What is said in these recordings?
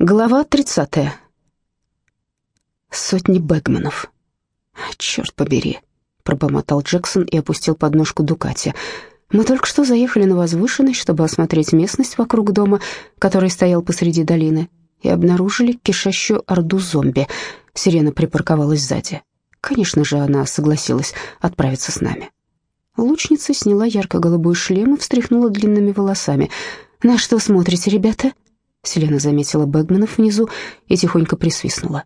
Глава 30. Сотни Бэгманов. «Черт побери», — пробормотал Джексон и опустил подножку Дукати. «Мы только что заехали на возвышенность, чтобы осмотреть местность вокруг дома, который стоял посреди долины, и обнаружили кишащую орду зомби. Сирена припарковалась сзади. Конечно же, она согласилась отправиться с нами». Лучница сняла ярко-голубой шлем и встряхнула длинными волосами. «На что смотрите, ребята?» Селена заметила Бэгманов внизу и тихонько присвистнула.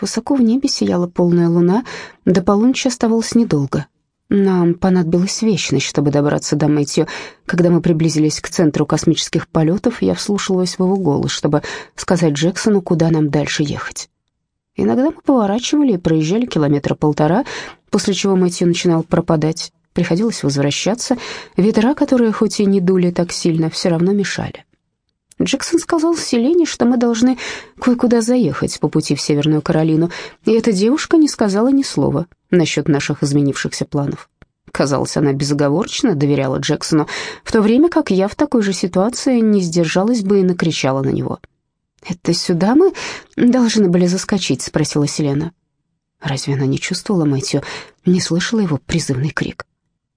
Высоко в небе сияла полная луна, до полуночи оставалось недолго. Нам понадобилась вечность, чтобы добраться до Мэтью. Когда мы приблизились к центру космических полетов, я вслушивалась в его голос, чтобы сказать Джексону, куда нам дальше ехать. Иногда мы поворачивали и проезжали километра полтора, после чего Мэтью начинал пропадать. Приходилось возвращаться. Ветра, которые хоть и не дули так сильно, все равно мешали. Джексон сказал Селене, что мы должны кое-куда заехать по пути в Северную Каролину, и эта девушка не сказала ни слова насчет наших изменившихся планов. Казалось, она безоговорочно доверяла Джексону, в то время как я в такой же ситуации не сдержалась бы и накричала на него. «Это сюда мы должны были заскочить?» — спросила Селена. Разве она не чувствовала Мэтью, не слышала его призывный крик?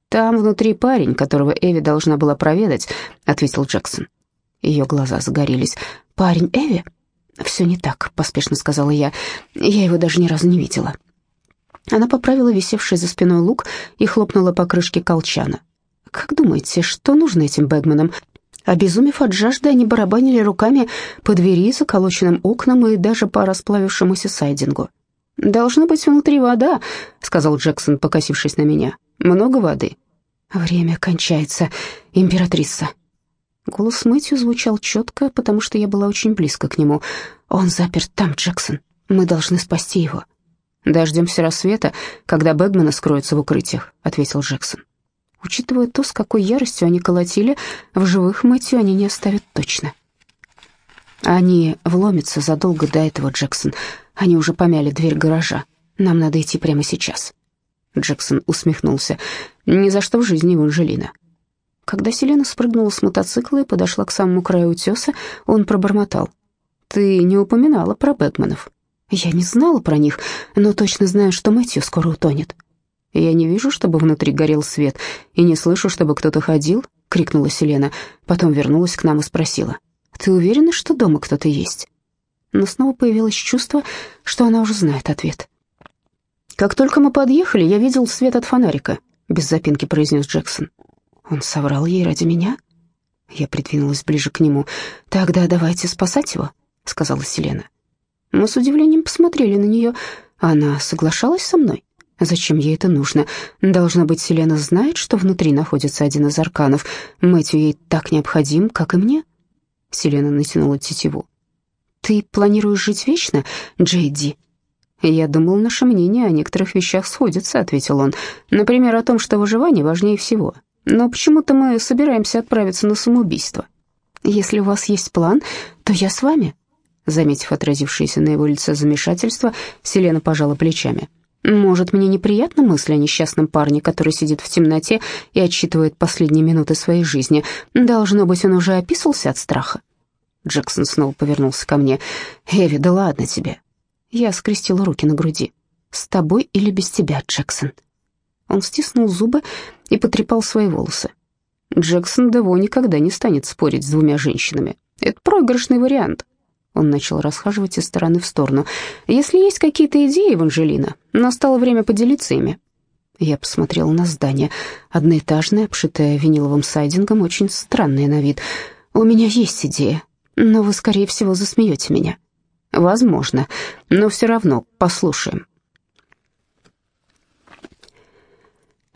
«Там внутри парень, которого Эви должна была проведать», — ответил Джексон. Ее глаза загорелись. «Парень Эви?» «Все не так», — поспешно сказала я. «Я его даже ни разу не видела». Она поправила висевший за спиной лук и хлопнула по крышке колчана. «Как думаете, что нужно этим Бэгманам?» Обезумев от жажды, они барабанили руками по двери, заколоченным окнам и даже по расплавившемуся сайдингу. «Должна быть внутри вода», — сказал Джексон, покосившись на меня. «Много воды». «Время кончается, императрица», Голос Мэтью звучал четко, потому что я была очень близко к нему. «Он заперт там, Джексон. Мы должны спасти его». «Дождемся рассвета, когда Бэгманы скроются в укрытиях», — ответил Джексон. Учитывая то, с какой яростью они колотили, в живых Мэтью они не оставят точно. Они вломятся задолго до этого, Джексон. Они уже помяли дверь гаража. Нам надо идти прямо сейчас. Джексон усмехнулся. «Ни за что в жизни, Эванжелина. Когда Селена спрыгнула с мотоцикла и подошла к самому краю утеса, он пробормотал. «Ты не упоминала про Бэтменов?» «Я не знала про них, но точно знаю, что Мэтью скоро утонет». «Я не вижу, чтобы внутри горел свет, и не слышу, чтобы кто-то ходил», — крикнула Селена. Потом вернулась к нам и спросила. «Ты уверена, что дома кто-то есть?» Но снова появилось чувство, что она уже знает ответ. «Как только мы подъехали, я видел свет от фонарика», — без запинки произнес Джексон. Он соврал ей ради меня? Я придвинулась ближе к нему. «Тогда давайте спасать его», — сказала Селена. Мы с удивлением посмотрели на нее. Она соглашалась со мной? Зачем ей это нужно? Должно быть, Селена знает, что внутри находится один из арканов. Мэтью ей так необходим, как и мне. Селена натянула тетиву. «Ты планируешь жить вечно, Джейди?» «Я думал, наше мнение о некоторых вещах сходится», — ответил он. «Например, о том, что выживание важнее всего. Но почему-то мы собираемся отправиться на самоубийство. Если у вас есть план, то я с вами». Заметив отразившееся на его лице замешательство, Селена пожала плечами. «Может, мне неприятна мысль о несчастном парне, который сидит в темноте и отсчитывает последние минуты своей жизни. Должно быть, он уже описался от страха». Джексон снова повернулся ко мне. «Эви, да ладно тебе». Я скрестила руки на груди. «С тобой или без тебя, Джексон?» Он стиснул зубы и потрепал свои волосы. Джексон Дево никогда не станет спорить с двумя женщинами. Это проигрышный вариант. Он начал расхаживать из стороны в сторону. «Если есть какие-то идеи, Эванжелина, настало время поделиться ими». Я посмотрела на здание. Одноэтажное, обшитое виниловым сайдингом, очень странное на вид. «У меня есть идея, но вы, скорее всего, засмеете меня». «Возможно, но все равно послушаем».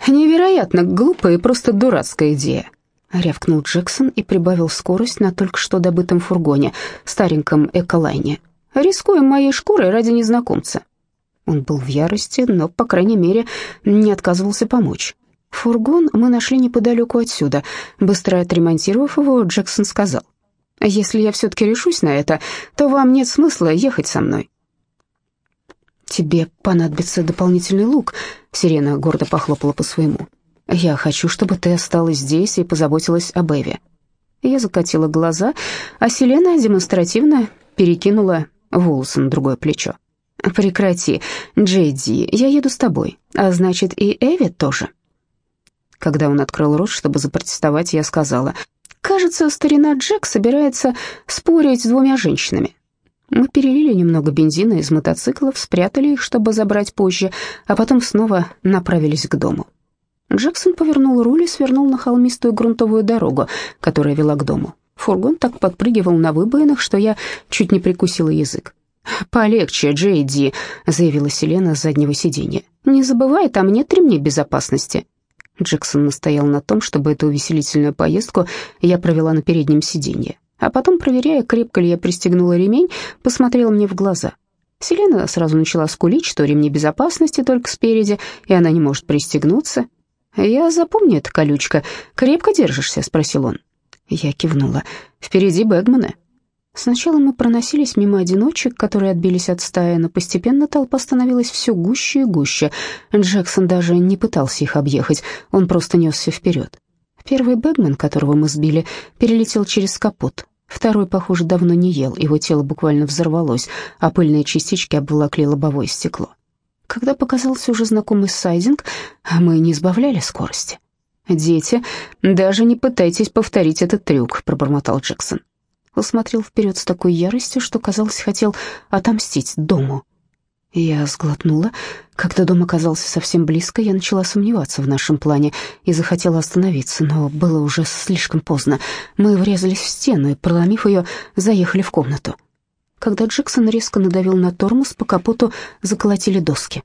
«Невероятно глупая и просто дурацкая идея», — рявкнул Джексон и прибавил скорость на только что добытом фургоне, стареньком эколайне. «Рискуем моей шкурой ради незнакомца». Он был в ярости, но, по крайней мере, не отказывался помочь. Фургон мы нашли неподалеку отсюда. Быстро отремонтировав его, Джексон сказал, «Если я все-таки решусь на это, то вам нет смысла ехать со мной. «Тебе понадобится дополнительный лук», — Сирена гордо похлопала по своему. «Я хочу, чтобы ты осталась здесь и позаботилась об Эве». Я закатила глаза, а Селена демонстративно перекинула волосы на другое плечо. «Прекрати, Джейди, я еду с тобой, а значит и Эви тоже». Когда он открыл рот, чтобы запротестовать, я сказала, «Кажется, старина Джек собирается спорить с двумя женщинами». Мы перелили немного бензина из мотоциклов, спрятали их, чтобы забрать позже, а потом снова направились к дому. Джексон повернул руль и свернул на холмистую грунтовую дорогу, которая вела к дому. Фургон так подпрыгивал на выбоинах, что я чуть не прикусила язык. «Полегче, Джейди», — заявила Селена с заднего сиденья. «Не забывай, там нет ремней безопасности». Джексон настоял на том, чтобы эту увеселительную поездку я провела на переднем сиденье. А потом, проверяя, крепко ли я пристегнула ремень, посмотрела мне в глаза. Селена сразу начала скулить, что ремни безопасности только спереди, и она не может пристегнуться. «Я запомню это, колючка. Крепко держишься?» — спросил он. Я кивнула. «Впереди Бэгманы». Сначала мы проносились мимо одиночек, которые отбились от стаи, но постепенно толпа становилась все гуще и гуще. Джексон даже не пытался их объехать, он просто несся вперед. Первый Бэгман, которого мы сбили, перелетел через капот. Второй, похоже, давно не ел, его тело буквально взорвалось, а пыльные частички обволокли лобовое стекло. Когда показался уже знакомый сайдинг, мы не избавляли скорости. «Дети, даже не пытайтесь повторить этот трюк», — пробормотал Джексон. Он смотрел вперед с такой яростью, что, казалось, хотел отомстить дому. Я сглотнула. Когда дом оказался совсем близко, я начала сомневаться в нашем плане и захотела остановиться, но было уже слишком поздно. Мы врезались в стену и, проломив ее, заехали в комнату. Когда Джексон резко надавил на тормоз, по капоту заколотили доски.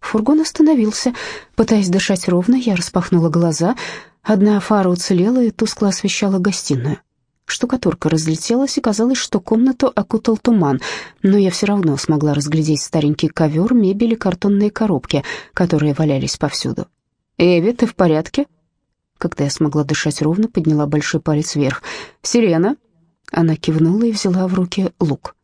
Фургон остановился. Пытаясь дышать ровно, я распахнула глаза. Одна фара уцелела и тускло освещала гостиную. Штукатурка разлетелась, и казалось, что комнату окутал туман, но я все равно смогла разглядеть старенький ковер, мебель и картонные коробки, которые валялись повсюду. «Эви, ты в порядке?» Когда я смогла дышать ровно, подняла большой палец вверх. «Сирена?» Она кивнула и взяла в руки лук.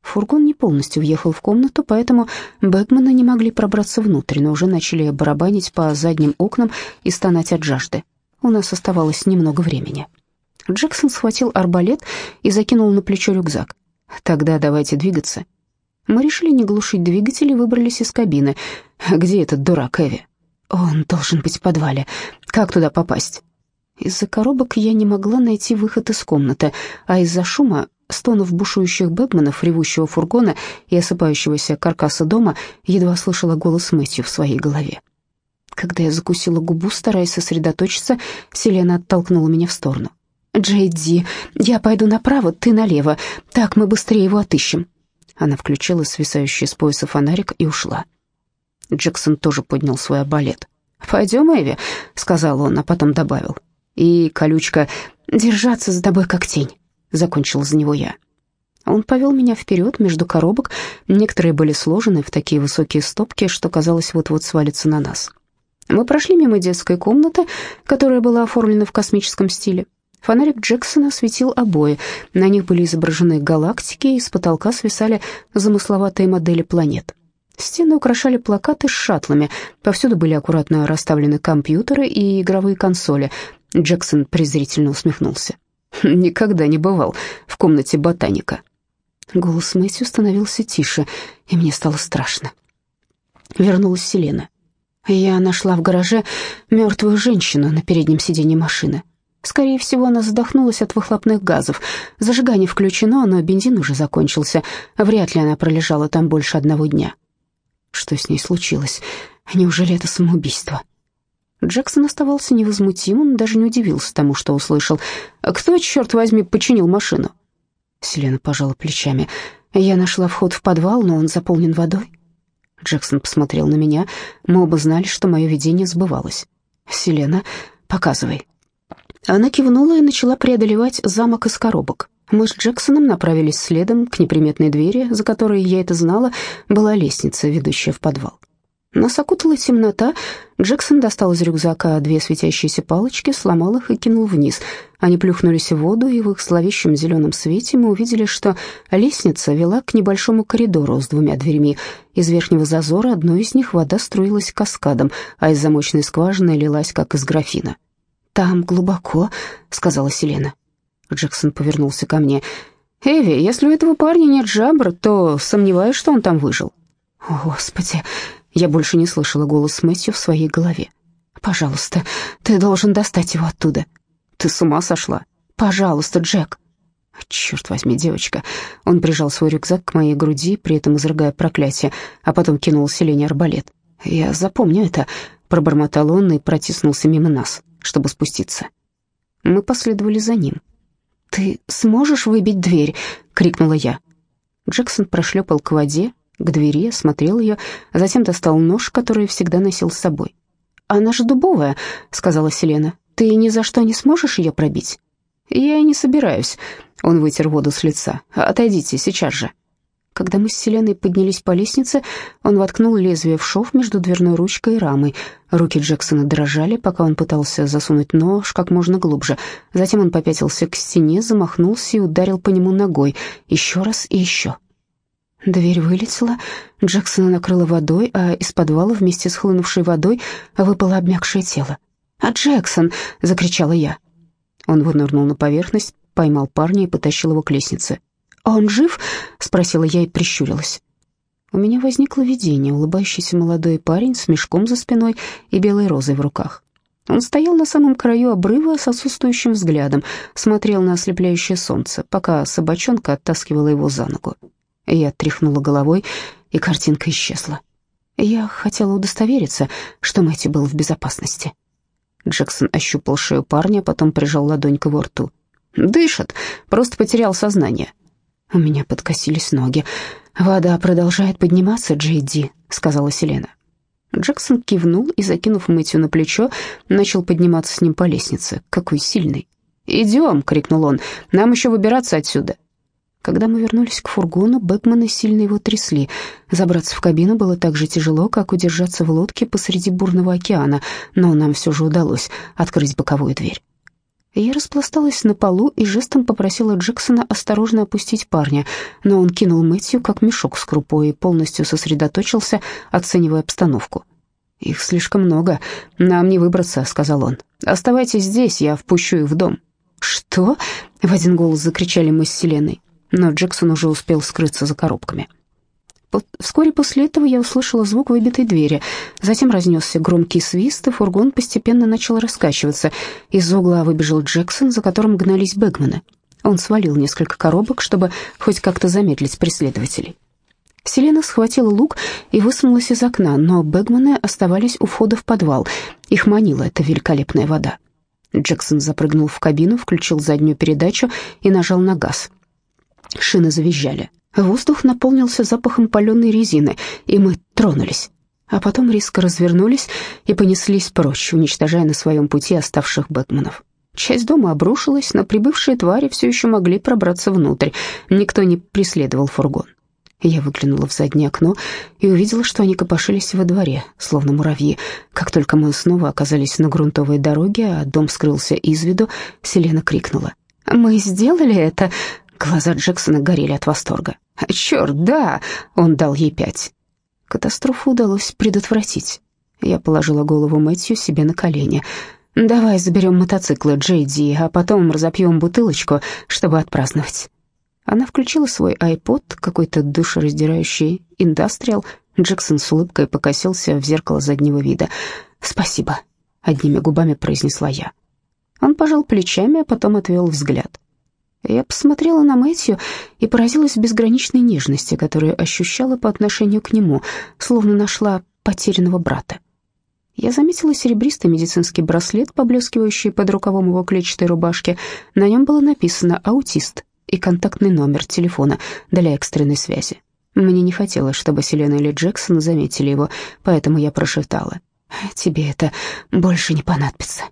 Фургон не полностью въехал в комнату, поэтому Бэгманы не могли пробраться внутрь, но уже начали барабанить по задним окнам и стонать от жажды. У нас оставалось немного времени. Джексон схватил арбалет и закинул на плечо рюкзак. «Тогда давайте двигаться». Мы решили не глушить двигатель и выбрались из кабины. «Где этот дурак Эви?» «Он должен быть в подвале. Как туда попасть?» Из-за коробок я не могла найти выход из комнаты, а из-за шума, стонов бушующих бэкманов, ревущего фургона и осыпающегося каркаса дома, едва слышала голос Мэтью в своей голове. Когда я закусила губу, стараясь сосредоточиться, Селена оттолкнула меня в сторону. «Джейди, я пойду направо, ты налево. Так мы быстрее его отыщем». Она включила свисающий с пояса фонарик и ушла. Джексон тоже поднял свой арбалет. «Пойдем, Эви», — сказал он, а потом добавил. «И, колючка, держаться за тобой как тень», — закончил за него я. Он повел меня вперед между коробок, некоторые были сложены в такие высокие стопки, что казалось вот-вот свалится на нас. Мы прошли мимо детской комнаты, которая была оформлена в космическом стиле. Фонарик Джексона светил обои. На них были изображены галактики, и с потолка свисали замысловатые модели планет. Стены украшали плакаты с шаттлами. Повсюду были аккуратно расставлены компьютеры и игровые консоли. Джексон презрительно усмехнулся. «Никогда не бывал в комнате ботаника». Голос Мэтью становился тише, и мне стало страшно. Вернулась Селена. Я нашла в гараже мертвую женщину на переднем сиденье машины. Скорее всего, она задохнулась от выхлопных газов. Зажигание включено, но бензин уже закончился. Вряд ли она пролежала там больше одного дня. Что с ней случилось? Неужели это самоубийство? Джексон оставался невозмутимым, даже не удивился тому, что услышал. «Кто, черт возьми, починил машину?» Селена пожала плечами. «Я нашла вход в подвал, но он заполнен водой». Джексон посмотрел на меня. Мы оба знали, что мое видение сбывалось. «Селена, показывай». Она кивнула и начала преодолевать замок из коробок. Мы с Джексоном направились следом к неприметной двери, за которой, я это знала, была лестница, ведущая в подвал. Нас окутала темнота. Джексон достал из рюкзака две светящиеся палочки, сломал их и кинул вниз. Они плюхнулись в воду, и в их зловещем зеленом свете мы увидели, что лестница вела к небольшому коридору с двумя дверьми. Из верхнего зазора одной из них вода струилась каскадом, а из замочной скважины лилась, как из графина. «Там глубоко», — сказала Селена. Джексон повернулся ко мне. «Эви, если у этого парня нет жабр, то сомневаюсь, что он там выжил». «О, Господи!» Я больше не слышала голос Мэтью в своей голове. «Пожалуйста, ты должен достать его оттуда». «Ты с ума сошла?» «Пожалуйста, Джек». «Черт возьми, девочка!» Он прижал свой рюкзак к моей груди, при этом изрыгая проклятие, а потом кинул Селене арбалет. «Я запомню это», — пробормотал он и протиснулся мимо нас, чтобы спуститься. Мы последовали за ним. «Ты сможешь выбить дверь?» — крикнула я. Джексон прошлепал к воде, к двери, осмотрел ее, а затем достал нож, который всегда носил с собой. «Она же дубовая», — сказала Селена. «Ты ни за что не сможешь ее пробить?» «Я и не собираюсь», — он вытер воду с лица. «Отойдите, сейчас же». Когда мы с Селеной поднялись по лестнице, он воткнул лезвие в шов между дверной ручкой и рамой. Руки Джексона дрожали, пока он пытался засунуть нож как можно глубже. Затем он попятился к стене, замахнулся и ударил по нему ногой. Еще раз и еще. Дверь вылетела, Джексона накрыло водой, а из подвала вместе с хлынувшей водой выпало обмякшее тело. «А Джексон!» — закричала я. Он вынырнул на поверхность, поймал парня и потащил его к лестнице. «Он жив?» — спросила я и прищурилась. У меня возникло видение, улыбающийся молодой парень с мешком за спиной и белой розой в руках. Он стоял на самом краю обрыва с отсутствующим взглядом, смотрел на ослепляющее солнце, пока собачонка оттаскивала его за ногу. Я тряхнула головой, и картинка исчезла. Я хотела удостовериться, что Мэтью был в безопасности. Джексон ощупал шею парня, а потом прижал ладонь к его рту. «Дышит, просто потерял сознание». У меня подкосились ноги. «Вода продолжает подниматься, Джейди», — сказала Селена. Джексон кивнул и, закинув Мэтью на плечо, начал подниматься с ним по лестнице. «Какой сильный!» «Идем!» — крикнул он. «Нам еще выбираться отсюда!» Когда мы вернулись к фургону, Бэкманы сильно его трясли. Забраться в кабину было так же тяжело, как удержаться в лодке посреди бурного океана, но нам все же удалось открыть боковую дверь. Я распласталась на полу и жестом попросила Джексона осторожно опустить парня, но он кинул Мэтью как мешок с крупой и полностью сосредоточился, оценивая обстановку. «Их слишком много, нам не выбраться», — сказал он. «Оставайтесь здесь, я впущу их в дом». «Что?» — в один голос закричали мы с Селеной но Джексон уже успел скрыться за коробками. Вскоре после этого я услышала звук выбитой двери. Затем разнесся громкий свист, и фургон постепенно начал раскачиваться. Из угла выбежал Джексон, за которым гнались Бэгманы. Он свалил несколько коробок, чтобы хоть как-то замедлить преследователей. Селена схватила лук и высунулась из окна, но Бэгманы оставались у входа в подвал. Их манила эта великолепная вода. Джексон запрыгнул в кабину, включил заднюю передачу и нажал на газ. Шины завизжали. Воздух наполнился запахом паленой резины, и мы тронулись. А потом резко развернулись и понеслись прочь, уничтожая на своем пути оставших Бэтменов. Часть дома обрушилась, но прибывшие твари все еще могли пробраться внутрь. Никто не преследовал фургон. Я выглянула в заднее окно и увидела, что они копошились во дворе, словно муравьи. Как только мы снова оказались на грунтовой дороге, а дом скрылся из виду, Селена крикнула. «Мы сделали это! Глаза Джексона горели от восторга. «Черт, да!» — он дал ей пять. Катастрофу удалось предотвратить. Я положила голову Мэтью себе на колени. «Давай заберем мотоциклы Джейди, а потом разопьем бутылочку, чтобы отпраздновать». Она включила свой айпод, какой-то душераздирающий индастриал. Джексон с улыбкой покосился в зеркало заднего вида. «Спасибо», — одними губами произнесла я. Он пожал плечами, а потом отвел взгляд. Я посмотрела на Мэтью и поразилась безграничной нежности, которую ощущала по отношению к нему, словно нашла потерянного брата. Я заметила серебристый медицинский браслет, поблескивающий под рукавом его клетчатой рубашки. На нем было написано «Аутист» и контактный номер телефона для экстренной связи. Мне не хотелось, чтобы Селена или Джексон заметили его, поэтому я прошептала. «Тебе это больше не понадобится».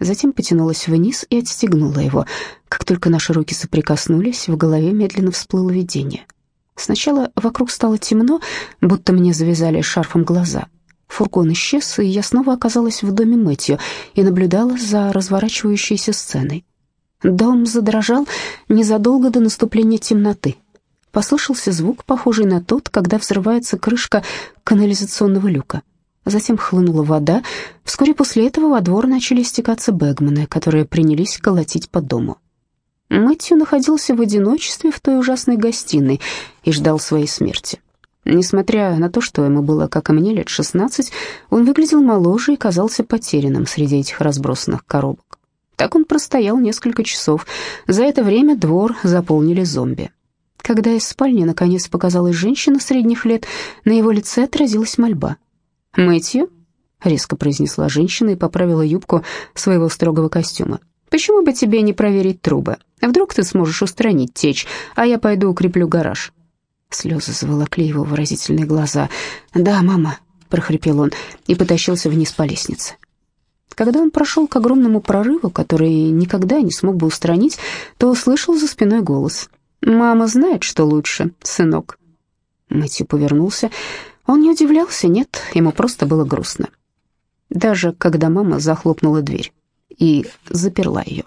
Затем потянулась вниз и отстегнула его. Как только наши руки соприкоснулись, в голове медленно всплыло видение. Сначала вокруг стало темно, будто мне завязали шарфом глаза. Фургон исчез, и я снова оказалась в доме Мэтью и наблюдала за разворачивающейся сценой. Дом задрожал незадолго до наступления темноты. Послышался звук, похожий на тот, когда взрывается крышка канализационного люка. Затем хлынула вода. Вскоре после этого во двор начали стекаться бэгманы, которые принялись колотить по дому. Мэтью находился в одиночестве в той ужасной гостиной и ждал своей смерти. Несмотря на то, что ему было, как и мне, лет 16, он выглядел моложе и казался потерянным среди этих разбросанных коробок. Так он простоял несколько часов. За это время двор заполнили зомби. Когда из спальни наконец показалась женщина средних лет, на его лице отразилась мольба. «Мэтью?» — резко произнесла женщина и поправила юбку своего строгого костюма. «Почему бы тебе не проверить трубы? Вдруг ты сможешь устранить течь, а я пойду укреплю гараж». Слезы заволокли его выразительные глаза. «Да, мама», — прохрипел он и потащился вниз по лестнице. Когда он прошел к огромному прорыву, который никогда не смог бы устранить, то услышал за спиной голос. «Мама знает, что лучше, сынок». Мэтью повернулся. Он не удивлялся, нет, ему просто было грустно. Даже когда мама захлопнула дверь и заперла ее.